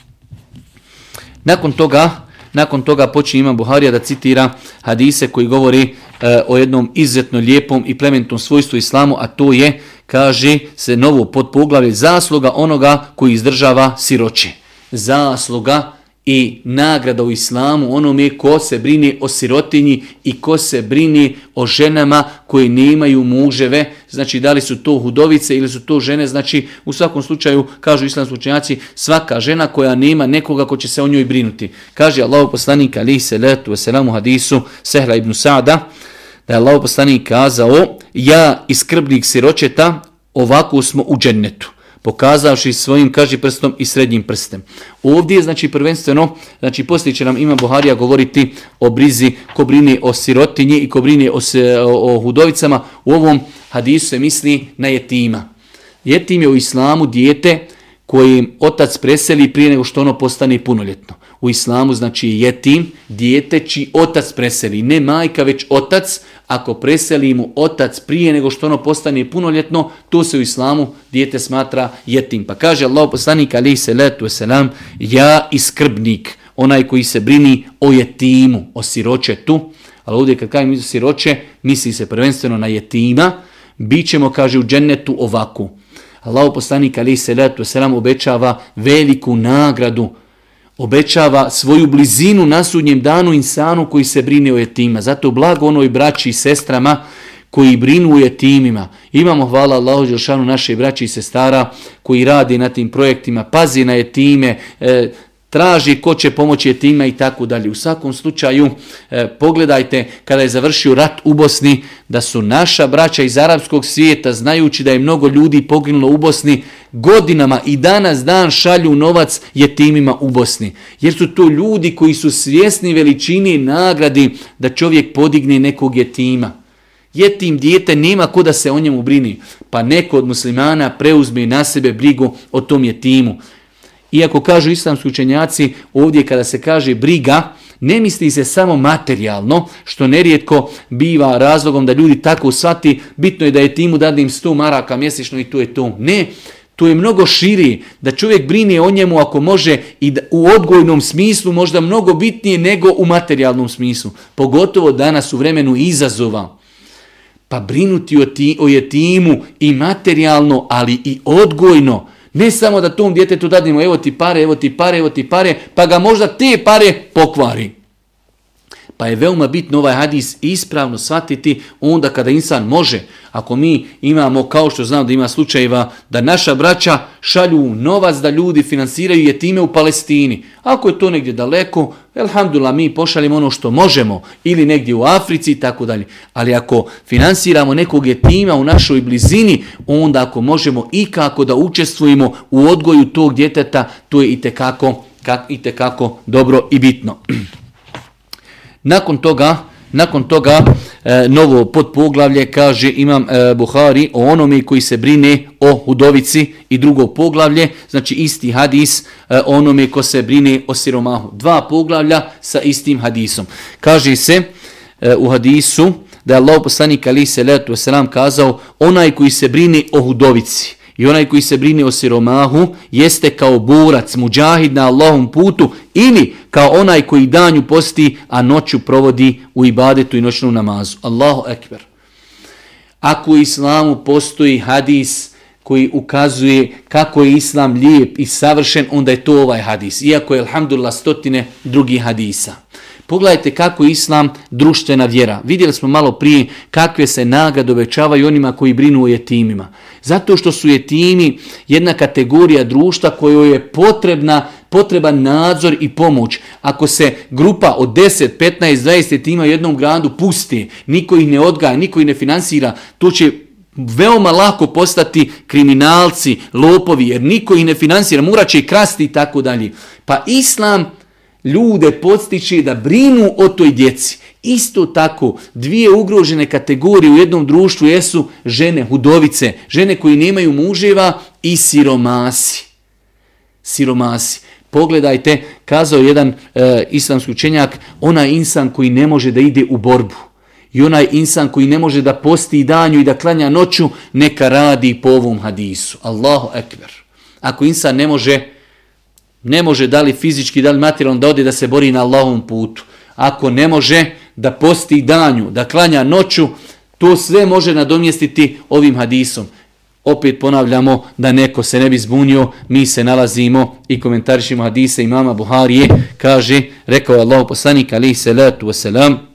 S1: nakon toga, nakon toga počinje Imam Buharija da citira hadise koji govori e, o jednom izuzetno lijepom i plementom svojstvu islamu, a to je, kaže se novo podpoglavlje, zasluga onoga koji izdržava siroće. Zasluga i nagrada u islamu onome ko se brini o sirotinji i ko se brini o ženama koji ne imaju muževe, znači da li su to hudovice ili su to žene, znači u svakom slučaju, kažu islamski učenjaci, svaka žena koja nema nekoga ko će se o njoj brinuti. Kaže Allah poslanik ali se letu selamu hadisu Sehla ibn Sada, da je Allah poslanik kazao, ja iskrbnik siročeta, ovako smo u džennetu pokazavši svojim kaži prstom i srednjim prstem. Ovdje je znači prvenstveno, znači poslije će nam ima Buharija govoriti o brizi ko brine o sirotinji i ko brine o, se, o, o hudovicama. U ovom hadisu se misli na jetima. Jetim je u islamu dijete kojim otac preseli prije nego što ono postane punoljetno. U islamu znači jetim, dijete čiji otac preseli, ne majka već otac, ako preseli mu otac prije nego što ono postane punoljetno, to se u islamu dijete smatra jetim. Pa kaže Allah poslanik alaihi salatu wasalam, ja i skrbnik, onaj koji se brini o jetimu, o siročetu, ali ovdje kad kažem siroče, misli se prvenstveno na jetima, bit ćemo, kaže, u džennetu ovako. Allahu poslanik ali se letu selam obećava veliku nagradu, obećava svoju blizinu na sudnjem danu insanu koji se brine o jetima. Zato blago onoj braći i sestrama koji brinu o jetimima. Imamo, hvala Allahu Đelšanu, naše braći i sestara koji radi na tim projektima, pazi na jetime, e, traži ko će pomoći jetima i tako dalje. U svakom slučaju, e, pogledajte kada je završio rat u Bosni, da su naša braća iz arapskog svijeta, znajući da je mnogo ljudi poginulo u Bosni, godinama i danas dan šalju novac jetimima u Bosni. Jer su to ljudi koji su svjesni veličini nagradi da čovjek podigne nekog jetima. Jetim dijete nema ko da se o njemu brini, pa neko od muslimana preuzme na sebe brigu o tom jetimu. Iako kažu islamski učenjaci, ovdje kada se kaže briga, ne misli se samo materijalno, što nerijetko biva razlogom da ljudi tako shvati, bitno je da je timu dadim 100 maraka mjesečno i to je to. Ne, to je mnogo širi, da čovjek brine o njemu ako može i da, u odgojnom smislu možda mnogo bitnije nego u materijalnom smislu. Pogotovo danas u vremenu izazova. Pa brinuti o, ti, o jetimu i materijalno, ali i odgojno. Ne samo da tom djetetu dadimo evo ti pare, evo ti pare, evo ti pare, pa ga možda te pare pokvari. Pa je veoma bitno ovaj hadis ispravno shvatiti onda kada insan može. Ako mi imamo, kao što znam da ima slučajeva, da naša braća šalju novac da ljudi finansiraju jetime u Palestini. Ako je to negdje daleko, elhamdulillah, mi pošaljemo ono što možemo. Ili negdje u Africi i tako dalje. Ali ako finansiramo nekog jetima u našoj blizini, onda ako možemo i kako da učestvujemo u odgoju tog djeteta, to je i tekako, i tekako dobro i bitno. *clears throat* Nakon toga, nakon toga e, novo podpoglavlje kaže imam e, Buhari o onome koji se brine o hudovici i drugo poglavlje, znači isti hadis e, o onome ko se brine o siromahu. Dva poglavlja sa istim hadisom. Kaže se e, u hadisu da je Allah poslanik ali se letu selam kazao onaj koji se brine o hudovici I onaj koji se brine o siromahu jeste kao borac, muđahid na Allahom putu ili kao onaj koji danju posti, a noću provodi u ibadetu i noćnu namazu. Allahu ekber. Ako u islamu postoji hadis koji ukazuje kako je islam lijep i savršen, onda je to ovaj hadis. Iako je, alhamdulillah, stotine drugih hadisa. Pogledajte kako je islam društvena vjera. Vidjeli smo malo prije kakve se nagrade obećavaju onima koji brinu o jetimima. Zato što su jetimi jedna kategorija društva kojoj je potrebna potreban nadzor i pomoć. Ako se grupa od 10, 15, 20 jetima u jednom gradu pusti, niko ih ne odgaja, niko ih ne finansira, to će veoma lako postati kriminalci, lopovi, jer niko ih ne finansira, mura će i krasti i tako dalje. Pa islam ljude podstiče da brinu o toj djeci. Isto tako, dvije ugrožene kategorije u jednom društvu jesu žene hudovice, žene koji nemaju muževa i siromasi. Siromasi. Pogledajte, kazao jedan e, islamski učenjak, onaj insan koji ne može da ide u borbu. I onaj insan koji ne može da posti danju i da klanja noću, neka radi po ovom hadisu. Allahu ekber. Ako insan ne može ne može da li fizički, da li materijalno da ode da se bori na Allahovom putu. Ako ne može da posti danju, da klanja noću, to sve može nadomjestiti ovim hadisom. Opet ponavljamo da neko se ne bi zbunio, mi se nalazimo i komentarišimo hadise imama Buharije, kaže, rekao je Allah poslanik alihi salatu wasalam,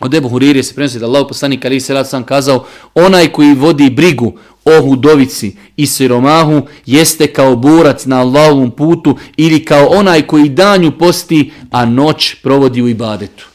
S1: od Ebu Hurire se prenosi da Allah poslanik Ali Selat sam kazao, onaj koji vodi brigu o hudovici i siromahu jeste kao borac na Allahovom putu ili kao onaj koji danju posti, a noć provodi u ibadetu.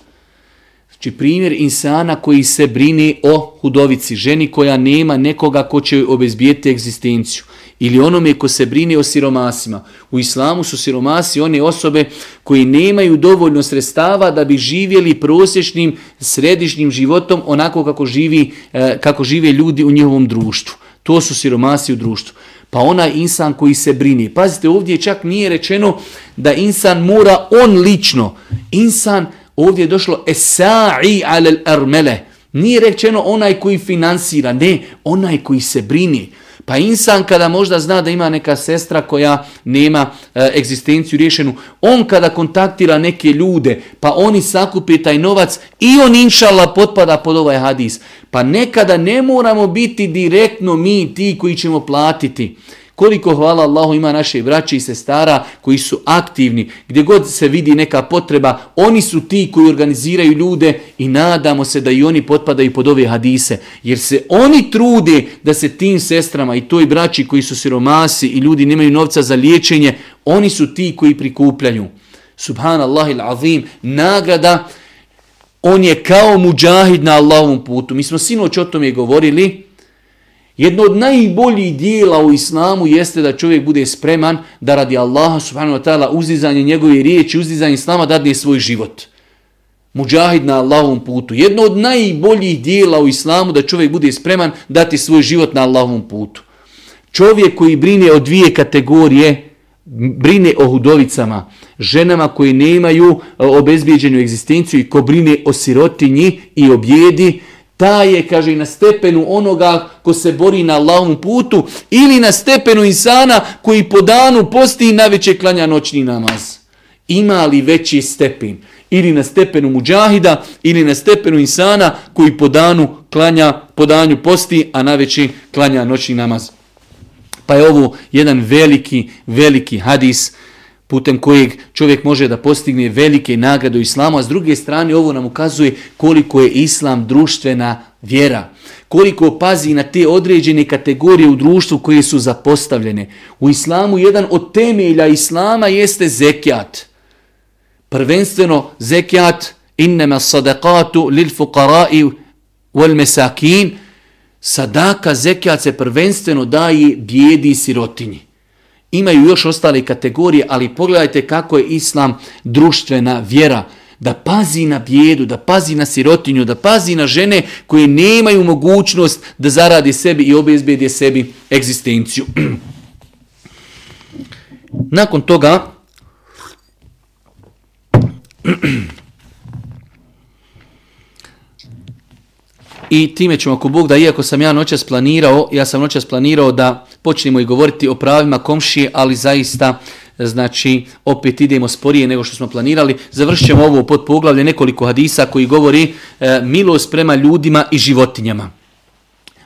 S1: Znači primjer insana koji se brini o hudovici, ženi koja nema nekoga ko će joj obezbijeti egzistenciju. Ili onome ko se brini o siromasima. U islamu su siromasi one osobe koji nemaju dovoljno sredstava da bi živjeli prosječnim središnjim životom onako kako, živi, e, kako žive ljudi u njihovom društvu. To su siromasi u društvu. Pa onaj insan koji se brini. Pazite, ovdje čak nije rečeno da insan mora on lično. Insan, ovdje je došlo esa'i alel armele. Nije rečeno onaj koji finansira, ne, onaj koji se brini. Pa insan kada možda zna da ima neka sestra koja nema e, egzistenciju rješenu, on kada kontaktira neke ljude, pa oni sakupi taj novac i on inšala potpada pod ovaj hadis. Pa nekada ne moramo biti direktno mi ti koji ćemo platiti. Koliko hvala Allahu ima naše braće i sestara koji su aktivni, gdje god se vidi neka potreba, oni su ti koji organiziraju ljude i nadamo se da i oni potpadaju pod ove hadise. Jer se oni trude da se tim sestrama i toj braći koji su siromasi i ljudi nemaju novca za liječenje, oni su ti koji prikupljaju. Subhanallah il azim, nagrada, on je kao muđahid na Allahovom putu. Mi smo sinoć o tome govorili, Jedno od najboljih dijela u islamu jeste da čovjek bude spreman da radi Allaha subhanahu wa ta'ala uzizanje njegove riječi, uzizanje islama dadne svoj život. Muđahid na Allahovom putu. Jedno od najboljih dijela u islamu da čovjek bude spreman dati svoj život na Allahovom putu. Čovjek koji brine o dvije kategorije, brine o hudovicama, ženama koji nemaju e, obezbijeđenu egzistenciju i ko brine o sirotinji i objedi, ta je, kaže, na stepenu onoga ko se bori na Allahom putu ili na stepenu insana koji po danu posti i najveće klanja noćni namaz. Ima li veći stepen? Ili na stepenu muđahida ili na stepenu insana koji po danu klanja, po danju posti, a najveći klanja noćni namaz. Pa je ovo jedan veliki, veliki hadis putem kojeg čovjek može da postigne velike nagrade u islamu, a s druge strane ovo nam ukazuje koliko je islam društvena vjera, koliko pazi na te određene kategorije u društvu koje su zapostavljene. U islamu jedan od temelja islama jeste zekijat. Prvenstveno zekijat innama sadaqatu lil fuqarai wal mesakin, sadaka zekijat se prvenstveno daje bijedi sirotinji. Imaju još ostale kategorije, ali pogledajte kako je islam društvena vjera. Da pazi na bjedu, da pazi na sirotinju, da pazi na žene koje nemaju mogućnost da zaradi sebi i obezbedje sebi egzistenciju. *clears throat* Nakon toga, *clears throat* I time ćemo ako Bog da, iako sam ja noćas planirao, ja sam noćas planirao da počnemo i govoriti o pravima komšije, ali zaista znači opet idemo sporije nego što smo planirali. završićemo ovo pod poglavlje nekoliko hadisa koji govori e, milost prema ljudima i životinjama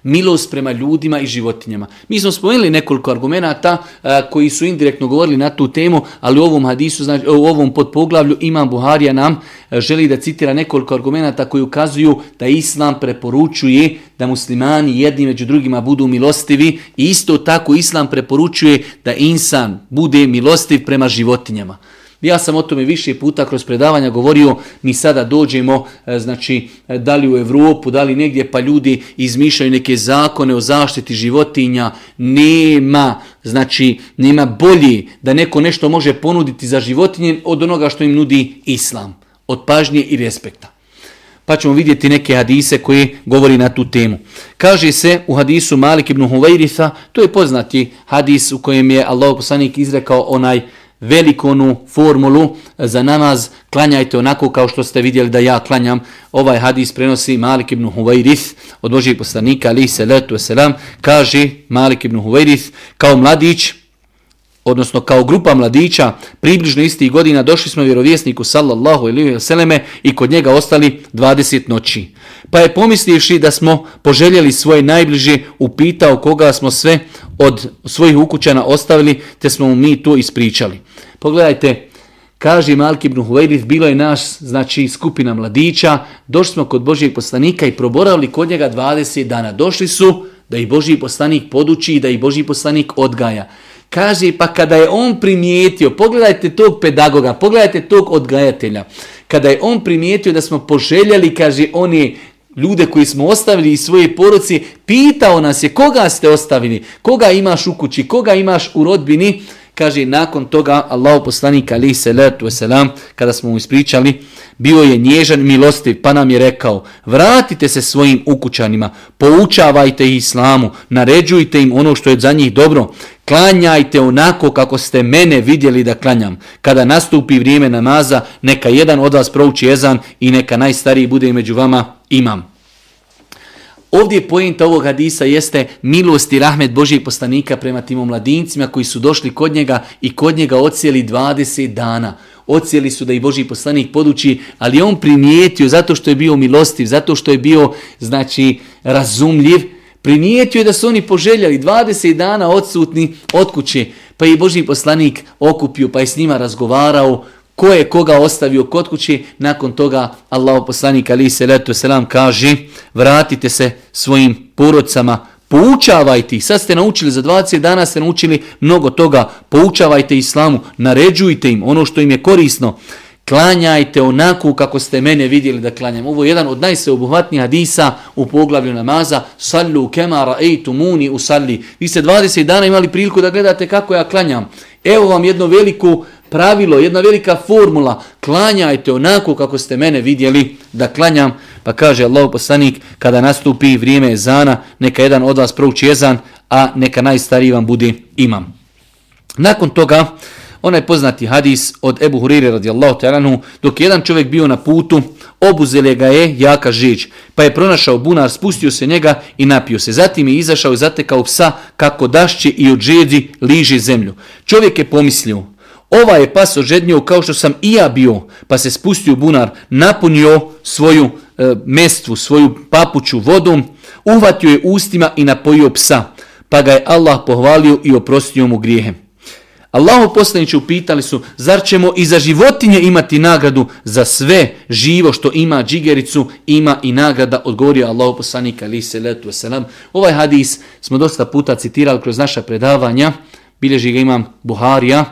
S1: milost prema ljudima i životinjama. Mi smo spomenuli nekoliko argumenata a, koji su indirektno govorili na tu temu, ali u ovom hadisu, znači, u ovom podpoglavlju Imam Buharija nam a, želi da citira nekoliko argumenata koji ukazuju da Islam preporučuje da muslimani jedni među drugima budu milostivi i isto tako Islam preporučuje da insan bude milostiv prema životinjama. Ja sam o tome više puta kroz predavanja govorio, mi sada dođemo, e, znači, e, da li u Evropu, da li negdje, pa ljudi izmišljaju neke zakone o zaštiti životinja, nema, znači, nema bolji da neko nešto može ponuditi za životinje od onoga što im nudi islam, od pažnje i respekta. Pa ćemo vidjeti neke hadise koji govori na tu temu. Kaže se u hadisu Malik ibn Huvairitha, to je poznati hadis u kojem je Allah poslanik izrekao onaj velikonu formulu za namaz, klanjajte onako kao što ste vidjeli da ja klanjam. Ovaj hadis prenosi Malik ibn Huvairith od Božijeg poslanika, ali se letu selam, kaže Malik ibn Huvairith, kao mladić, odnosno kao grupa mladića, približno istih godina došli smo vjerovjesniku sallallahu alejhi ve selleme i kod njega ostali 20 noći. Pa je pomislivši da smo poželjeli svoje najbliže, upitao koga smo sve od svojih ukućana ostavili, te smo mu mi to ispričali. Pogledajte, kaže Malki ibn Huwairith, bilo je naš, znači, skupina mladića, došli smo kod Božijeg poslanika i proboravili kod njega 20 dana. Došli su da i Božiji poslanik poduči i da i Božiji poslanik odgaja. Kaže, pa kada je on primijetio, pogledajte tog pedagoga, pogledajte tog odgajatelja, kada je on primijetio da smo poželjeli, kaže, oni ljude koji smo ostavili iz svoje poroci, pitao nas je koga ste ostavili, koga imaš u kući, koga imaš u rodbini, kaže, nakon toga, Allah poslanik, ali se letu selam, kada smo mu ispričali, bio je nježan milostiv, pa nam je rekao, vratite se svojim ukućanima, poučavajte ih islamu, naređujte im ono što je za njih dobro, klanjajte onako kako ste mene vidjeli da klanjam. Kada nastupi vrijeme namaza, neka jedan od vas prouči jezan i neka najstariji bude među vama imam. Ovdje pojenta ovog hadisa jeste milost i rahmet Božijeg poslanika prema tim mladincima koji su došli kod njega i kod njega ocijeli 20 dana. Ocijeli su da i Božji poslanik poduči, ali on primijetio zato što je bio milostiv, zato što je bio znači razumljiv, primijetio je da su oni poželjali 20 dana odsutni od kuće, pa i Božji poslanik okupio, pa je s njima razgovarao, ko je koga ostavio kod kući, nakon toga Allah poslanik ali se letu selam kaže vratite se svojim porodcama, poučavajte ih, sad ste naučili, za 20 dana ste naučili mnogo toga, poučavajte islamu, naređujte im ono što im je korisno, klanjajte onako kako ste mene vidjeli da klanjam. Ovo je jedan od najsveobuhvatnijih hadisa u poglavlju namaza. Sallu kemara ejtu muni u salli. Vi ste 20 dana imali priliku da gledate kako ja klanjam. Evo vam jedno veliko pravilo, jedna velika formula. Klanjajte onako kako ste mene vidjeli da klanjam. Pa kaže Allah poslanik, kada nastupi vrijeme ezana, neka jedan od vas prouči ezan, a neka najstariji vam bude imam. Nakon toga, onaj poznati hadis od Ebu Hurire radijallahu ta'alanu, dok jedan čovjek bio na putu, obuzele ga je jaka žić, pa je pronašao bunar, spustio se njega i napio se. Zatim je izašao i zatekao psa kako dašće i od žedi liži zemlju. Čovjek je pomislio, ova je pas ožednio kao što sam i ja bio, pa se spustio bunar, napunio svoju e, mestvu, svoju papuću vodom, uhvatio je ustima i napojio psa, pa ga je Allah pohvalio i oprostio mu grijehem. Allahu poslanići upitali su, zar ćemo i za životinje imati nagradu za sve živo što ima džigericu, ima i nagrada, odgovorio Allahu poslanik ali se letu selam. Ovaj hadis smo dosta puta citirali kroz naša predavanja, bilježi ga imam Buharija,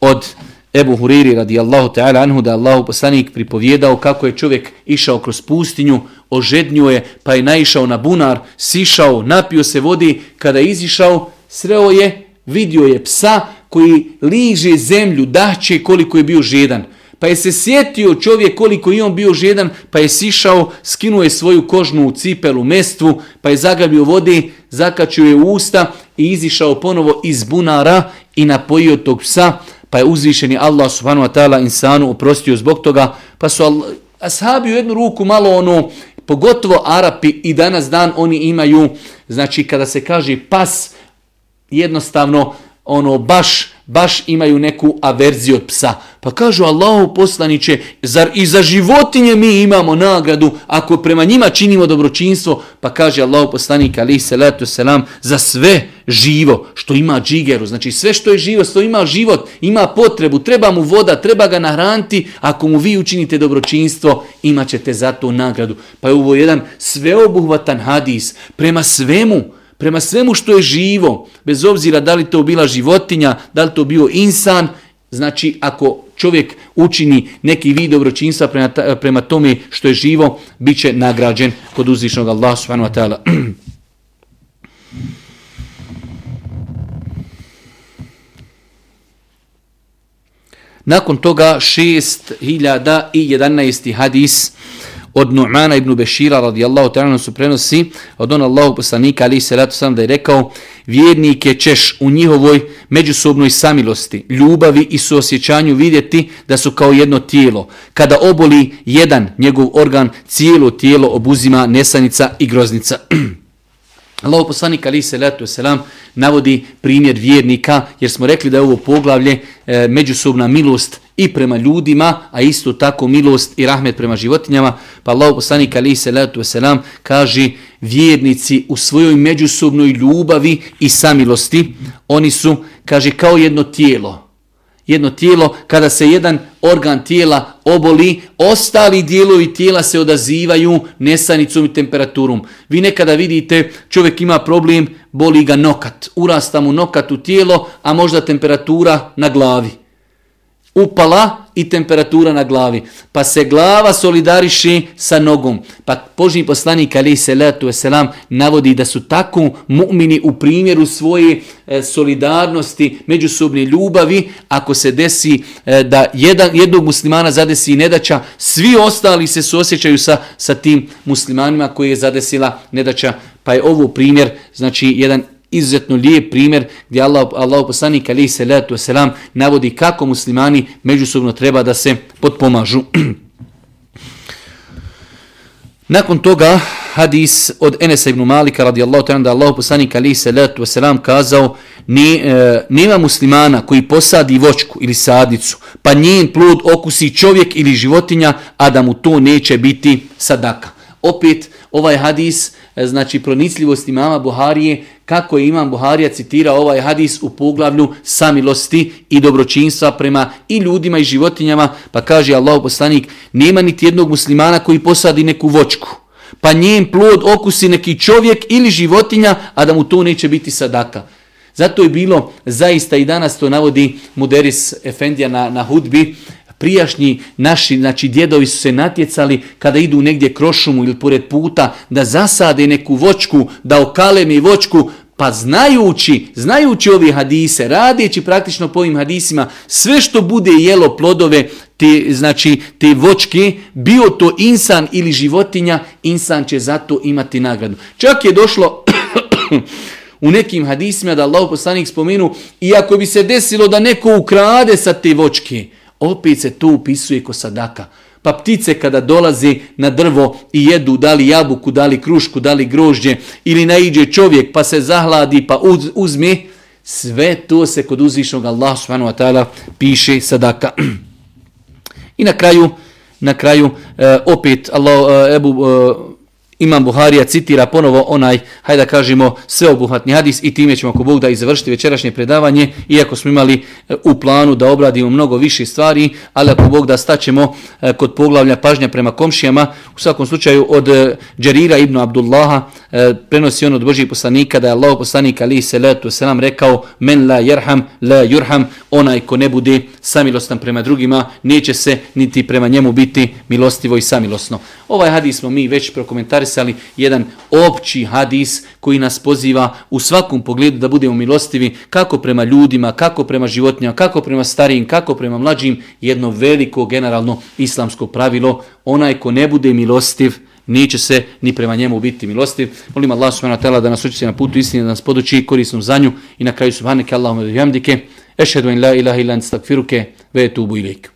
S1: od Ebu Huriri radijallahu ta'ala anhu da Allahu poslanik pripovjedao kako je čovjek išao kroz pustinju, ožednju je, pa je naišao na bunar, sišao, napio se vodi, kada je izišao, sreo je, vidio je psa koji liže zemlju, daće koliko je bio žedan. Pa je se sjetio čovjek koliko je on bio žedan, pa je sišao, skinuo je svoju kožnu cipelu, mestvu, pa je zagabio vode, zakačio je usta i izišao ponovo iz bunara i napojio tog psa, pa je uzvišeni Allah subhanahu wa ta'ala insanu oprostio zbog toga, pa su ashabi u jednu ruku malo ono, pogotovo Arapi i danas dan oni imaju, znači kada se kaže pas, jednostavno ono baš baš imaju neku averziju od psa. Pa kažu Allahu poslaniće, zar i za životinje mi imamo nagradu ako prema njima činimo dobročinstvo? Pa kaže Allahu poslanik ali se letu selam za sve živo što ima džigeru. Znači sve što je živo, što ima život, ima potrebu, treba mu voda, treba ga nahraniti. Ako mu vi učinite dobročinstvo, imat ćete za to nagradu. Pa je ovo jedan sveobuhvatan hadis prema svemu prema svemu što je živo, bez obzira da li to bila životinja, da li to bio insan, znači ako čovjek učini neki vid dobročinstva prema, prema tome što je živo, bit će nagrađen kod uzvišnog Allah subhanahu wa ta'ala. *clears throat* Nakon toga 6011. hadis od Nu'mana ibn Bešira radijallahu ta'ala su prenosi od on Allahu poslanika ali se ratu sam da je rekao vjernike ćeš u njihovoj međusobnoj samilosti, ljubavi i suosjećanju vidjeti da su kao jedno tijelo. Kada oboli jedan njegov organ, cijelo tijelo obuzima nesanica i groznica. *clears throat* Allahu poslanik ali se letu selam navodi primjer vjernika jer smo rekli da je ovo poglavlje e, međusobna milost i prema ljudima, a isto tako milost i rahmet prema životinjama. Pa Allahu poslanik ali se letu selam kaže vjernici u svojoj međusobnoj ljubavi i samilosti, oni su, kaže, kao jedno tijelo jedno tijelo, kada se jedan organ tijela oboli, ostali dijelovi tijela se odazivaju nesanicom i temperaturom. Vi nekada vidite, čovjek ima problem, boli ga nokat, urasta mu nokat u tijelo, a možda temperatura na glavi. Upala, i temperatura na glavi. Pa se glava solidariši sa nogom. Pa Božji poslanik ali se letu navodi da su tako mu'mini u primjeru svoje e, solidarnosti, međusobne ljubavi, ako se desi e, da jedan, jednog muslimana zadesi nedaća, svi ostali se suosjećaju sa, sa tim muslimanima koji je zadesila nedaća. Pa je ovo primjer, znači jedan izuzetno lijep primjer gdje Allah, Allah poslanik alaih salatu wasalam selam navodi kako muslimani međusobno treba da se potpomažu. *clears throat* Nakon toga hadis od Enesa ibn Malika radijallahu ta'ala da Allah poslanik alaih salatu wasalam kazao ni, e, nema muslimana koji posadi vočku ili sadnicu pa njen plod okusi čovjek ili životinja a da mu to neće biti sadaka. Opet ovaj hadis e, znači pronicljivost imama Buharije kako je imam Buharija citira ovaj hadis u poglavlju samilosti i dobročinstva prema i ljudima i životinjama pa kaže Allah poslanik nema niti jednog muslimana koji posadi neku vočku pa njen plod okusi neki čovjek ili životinja, a da mu to neće biti sadaka. Zato je bilo zaista i danas to navodi Muderis Efendija na, na hudbi, prijašnji naši, znači djedovi su se natjecali kada idu negdje krošumu ili pored puta da zasade neku vočku, da okalemi vočku, Pa znajući, znajući ovi hadise, radeći praktično po ovim hadisima, sve što bude jelo plodove, te, znači te vočke, bio to insan ili životinja, insan će zato imati nagradu. Čak je došlo *coughs* u nekim hadisima da Allah poslanik spomenu, iako bi se desilo da neko ukrade sa te vočke, opet se to upisuje ko sadaka. Pa ptice kada dolaze na drvo i jedu da li jabuku, da li krušku, da li grožđe ili naiđe čovjek pa se zahladi pa uz, uzme, sve to se kod uzvišnog Allah subhanahu wa ta'ala piše sadaka. *clears throat* I na kraju, na kraju e, opet Allah, e, Ebu, e, Imam Buharija citira ponovo onaj, hajde da kažemo, sveobuhvatni hadis i time ćemo ako Bog da i završiti večerašnje predavanje, iako smo imali e, u planu da obradimo mnogo više stvari, ali ako Bog da staćemo e, kod poglavlja pažnja prema komšijama, u svakom slučaju od e, Džerira ibn Abdullaha prenosi on od Božih poslanika da je Allah poslanik ali se letu selam rekao men la jerham la jurham onaj ko ne bude samilostan prema drugima neće se niti prema njemu biti milostivo i samilosno. Ovaj hadis smo mi već prokomentarisali, jedan opći hadis koji nas poziva u svakom pogledu da budemo milostivi kako prema ljudima, kako prema životinjama, kako prema starijim, kako prema mlađim, jedno veliko generalno islamsko pravilo, onaj ko ne bude milostiv, neće se ni prema njemu biti milostiv. Molim Allah subhanahu wa ta'ala da nas učiti na putu istine, da nas poduči korisnom zanju i na kraju subhanike Allahumma bihamdike. Ešhedu in la ilaha illa anta astaghfiruke ve etubu ilejk.